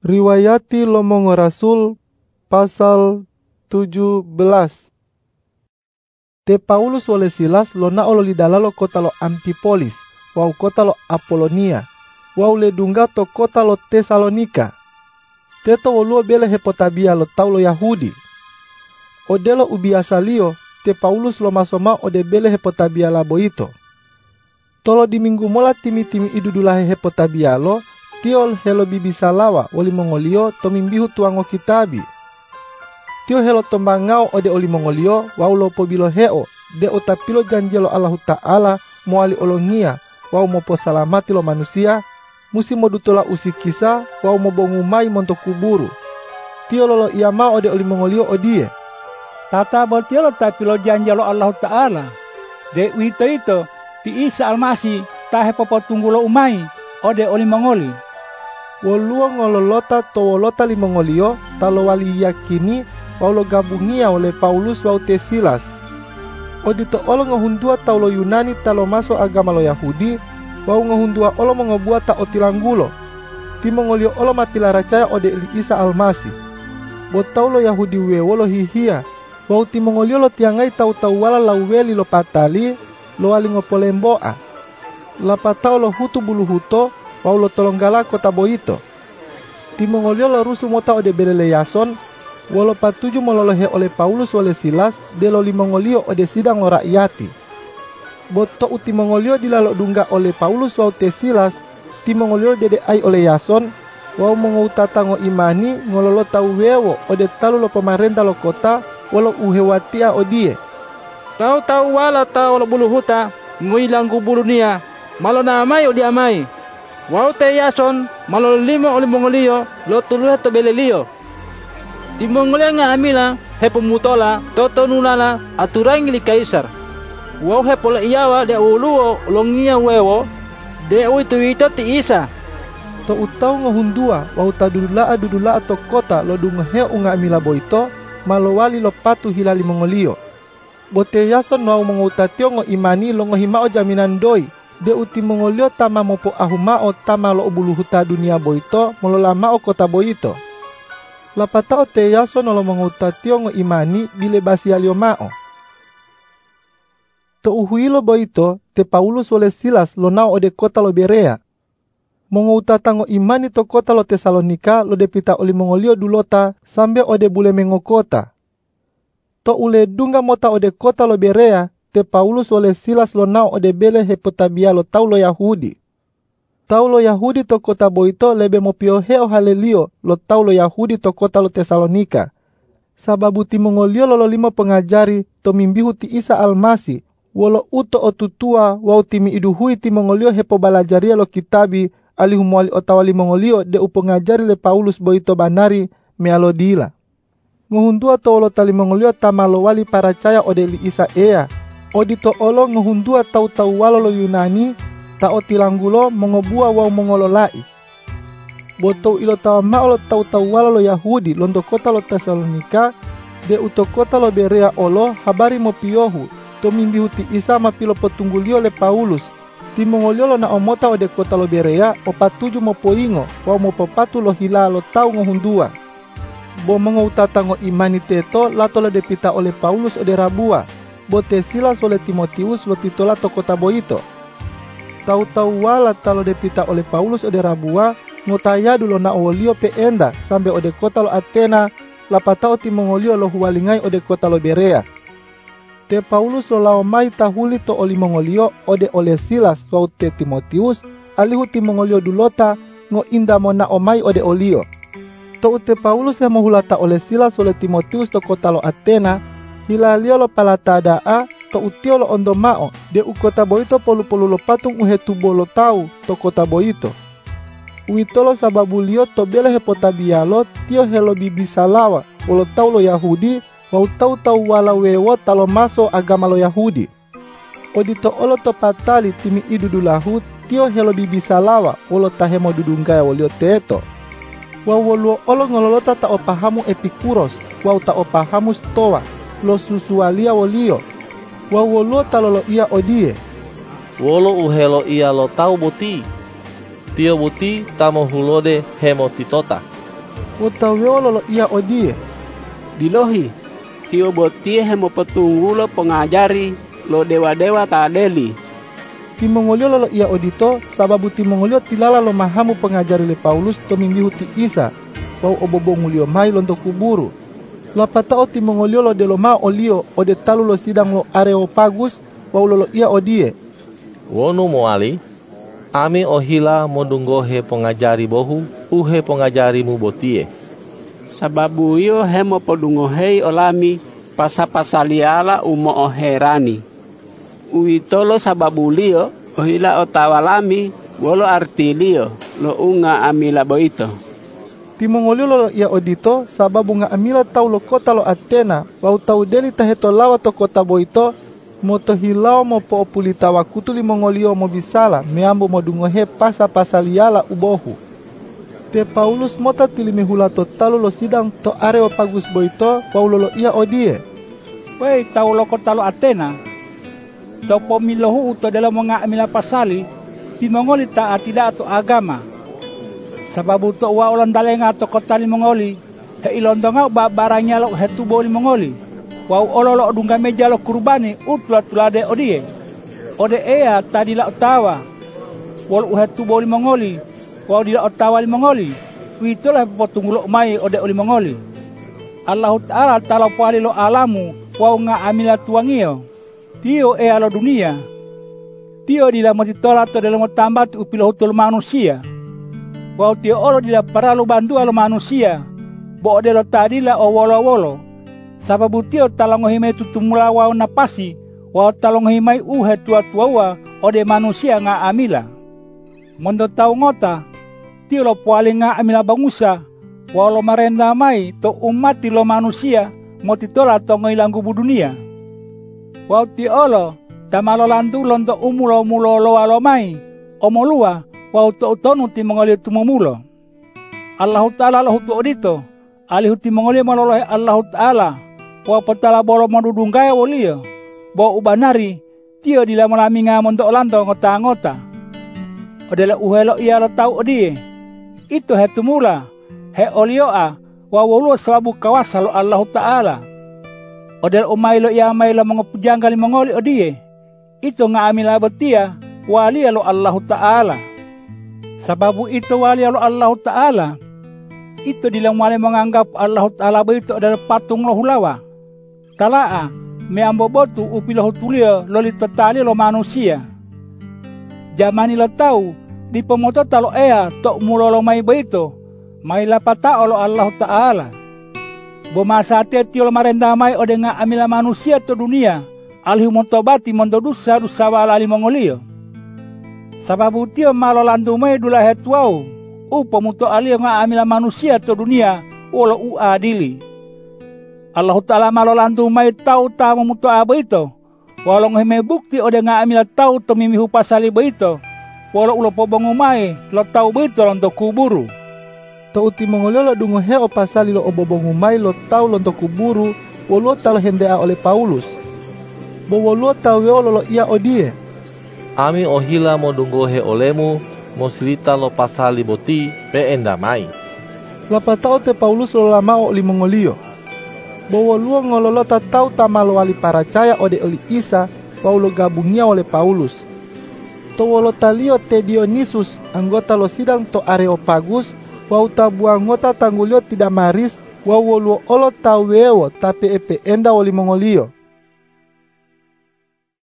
Riwayati Lomongo Rasul pasal 17 Te Paulus oleh Silas lo na olo lidala lo kota lo Ampipolis, wau kota lo Apolonia, wau le dunga to kota lo Tesalonika. Te to oluo bele hepotabia lo tau lo Yahudi. Odelo ubiasa lio, te Paulus lo masoma ode bele hepotabia labo ito. Tolo di minggu mola timi-timi idudulahe hepotabia lo, tiol helo bibi salawa wali mongolio tomimbihu tuango kitabi. Tio helo tombangao ode oli mongolio wau lo pobilo heo de otapilo janjelo Allah Ta'ala moali olongia wau mopo salamati lo manusia musi modutola usi kisa wau mobongumai monto kuburu. Tio lolo ia ma ode oli mongolio odie. Tata boltio lo tapilo janjelo Allah Ta'ala. De wito ito ti Isa almasi tahe popotunggulo umai ode oli mongoli wolua ngololota towolota limongolio talo wali yakini waulo gabungia oleh Paulus wau Tesilas. Odito olo ngehundua taulo Yunani talo maso agama lo Yahudi, wau ngehundua olo mengebuat ta otilanggulo. Timongolio olo mapila racaya ode ili Isa almasi. Bo taulo Yahudi wewo lo hihia, wau timongolio lo tiangai tau-tau wala lauweli lo patali, lo wali ngopolemboa. Lapatau lo hutu bulu huto, Paulo tolonggala kota boito. Timongolio rusu mota ode belele yason, walo patuju mololohe oleh Paulus oleh Silas, de lo limongolio ode sidang lo rakyati. Boto uti mongolio dilalok dungga oleh Paulus wau te Silas, timongolio dede ai oleh Yason, wau mengutata ngo imani ngololo tau wewo ode talu lo pemerintah lo kota, walo uhewatia odie. Tahu-tahu wala tahu lo bulu huta, nguilang bulu nia, malo na amai o di amai. Wau te yason malo lima oli mongolio lo tuluhe to belelio. Di mongolia nga amila hepo mutola toto nulala aturan li kaisar. Wau hepo la iyawa de uluo longia wewo de uitu ito ti isa. To utau ngehundua wau tadudula adudula atau kota lo dunga he unga amila boito malo wali lo patu hilali mongolio. Bote yason wau mengutatio ngo imani lo ngohimao jaminan doi de uti mongolio tama mopo ahumao tama lo bulu huta dunia boito mololamao kota boito. Lapatao te yaso nolo mengutatio ngo imani bile basi alio mao. To uhuilo boito te Paulus oleh Silas lo nao ode kota lo Berea. Mengutata ngo imani to kota lo Tesalonika lo depita oli mongolio dulota sambe ode bule mengo kota. To ule dunga mota ode kota lo Berea te Paulus oleh Silas lo nao ode bele hepotabia lo tau lo Yahudi. Tau lo Yahudi to kota boito lebe mo heo halelio lo tau lo Yahudi to kota lo Tesalonika. Sababu timongolio lo lima pengajari to mimbihu ti Isa almasi, wolo uto o tutua wau timi iduhui timongolio hepo balajaria lo kitabi alihumuali otawali mongolio de upengajari le Paulus boito banari mealodila. Nguhundua to lo tali mongolio tamalo wali paracaya ode li Isa ea, odito olo ngehundua tau-tau walo lo Yunani ta tilanggulo mongobua wau mongololai. Botou ilo tawa ma olo tau-tau walo lo Yahudi londo kota lo Tesalonika de uto kota lo Berea olo habari mo piohu to mimbihu ti isa mapilo petunggulio le Paulus ti mongolio lo na omota ode kota lo Berea o patuju mo poingo wau mo popatu lo hila lo tau ngohundua. Bo mengautata ngo imani teto lato lo depita oleh Paulus ode rabua bote Silas oleh Timotius lo titola to kota boito. Tahu-tahu wala talo depita oleh Paulus ode rabua ngotaya dulu na olio pe enda sampai ode kota lo Athena lapatao timongolio lo huwalingai ode kota lo Berea. Te Paulus lo lao mai tahuli to oli mongolio ode oleh Silas wau te Timotius alihu timongolio dulota ngo inda mona omai ode olio. To ute Paulus yang mohulata oleh Silas oleh Timotius to kota lo Athena hilalio lo palatada to utio lo ondo mao de u kota boito polu-polu lo patung uhe tubo lo tau to kota boito. Uitolo sababu lio to bele hepotabialo tio helo bibi salawa wolo tau lo Yahudi wau tau tau wala wewo talo maso agama lo Yahudi. Odito olo to patali timi idudulahu tio helo bibi salawa wolo tahemo dudunggaya wolio teto. Wau woluo olo ngololota ta opahamu epikuros wau ta opahamu stoa lo susualia wolio. Wa wolo talolo ia odie. Wolo uhelo ia lo tau buti. Tio buti tamo hulode hemo titota. Wotaweo lolo ia odie. Dilohi, tio botie hemo petunggulo pengajari lo dewa-dewa tadeli. Timongolio lolo ia odito sababu timongolio tilala lo mahamu pengajari le Paulus to mimbihu ti Isa. Wau obobongulio mai lonto kuburu. Lapatao timongolio lo delo ma olio ode talu lo sidang lo Areopagus wau lolo ia odie. Wonu moali, ami ohila modunggohe pengajari bohu, uhe pengajarimu botie. Sababu iyo hemo podungohei olami pasa-pasaliala umo oherani. Uitolo sababu lio ohila otawalami wolo artilio lo unga amila boito. Timongolio lo ia odito sababu nga amila tau lo kota lo tau deli taheto lawa to kota boito moto hilao mo po opulita wakutu limongolio mo bisala meambo mo dungohe pasa pasaliala ubohu. Te Paulus mota tilimi hula to talo lo sidang to areo pagus boito paulo lo ia odie. Wei tau lo kota lo Athena. To po milohu to dalam mga amila pasali timongoli ta atida to agama. Sababu to wa ulan dalenga to kota limongoli he ilondonga ba barangnya lo he tubo limongoli. Wau ololo dunga meja lo kurbani utla tulade odie. Ode ea tadi la otawa. Wal uhe tubo limongoli wau dila otawa limongoli. Witolah potunggulo mai ode oli mongoli. Allah Ta'ala talo lo alamu wau nga amila tuangio. Tio ea lo dunia. Tio dila motitola to dalam tambat upilo hutul manusia. Wau tio olo dila paralu bantu alo manusia. Bo ode lo tadila o wolo wolo. Sababu tio talongohime tutumula wau napasi. Wau talongohimai uhe tua tuawa ode manusia nga amila. Mondo tau ngota. Tio lo puali nga amila bangusa. Wau marenda mai to umat lo manusia. Motitola to ngilangu dunia. Wau ti olo tamalo lantu lonto umulo mulo lo alo mai omolua wau to utonu ti mongoli tumumulo Allah taala lo hutu odito. Ali huti mongoli malolo Allah taala. Wa patala bolo madudungaya wolio bo ubanari tio dila malami ngamon to lanto ngota ngota odela uhelo ia lo tau odie. Itu he tumula. He olioa. Wa wolu sababu kawasa lo Allah taala. Odel umailo ia mailo mga pujanggali mongoli odie. Ito nga amila batia wali lo Allah Ta'ala. Sababu ito wali Allah Ta'ala. Ito dilang wali menganggap Allah Ta'ala ito adalah patung lo hulawa. Talaa, me ambobotu upilo hutulia lo litatali lo manusia. Jamani lo tau, di pemoto talo ea tok mulo lo may ba ito. May lapata lo Allah Ta'ala. Bomasa tio lo marendamai ode nga amila manusia to dunia alhi montobati mondodusa dusa wala ali mongolio. Sababu tio malo landumai dula hetuau upo muto alio nga amila manusia to dunia wolo u adili. Allah Ta'ala malo landumai tau tamu muto ito. Walong heme bukti ode nga amila tau to mimihu pasali beito. Walo ulo po bangumai lo tau beito londo kuburu. To uti mongolio lo dungo he o pasali lo obobongumai lo tau lonto kuburu wolo talo hendea oleh Paulus. Bo wolo tau lo lo ia odie. Ami ohila modunggohe olemu, mosilita lo pasali boti, pe endamai. Lapatao te Paulus lo lama o li mongolio. Bo wolo ngololo tatau tamalo wali paracaya ode oli Isa, waulo gabungia oleh Paulus. To wolo talio te Dionysus, anggota lo sidang to Areopagus, wau tabuang ngota tanggulio tidak maris wau woluo olo tawewo tapi epe enda wali mongolio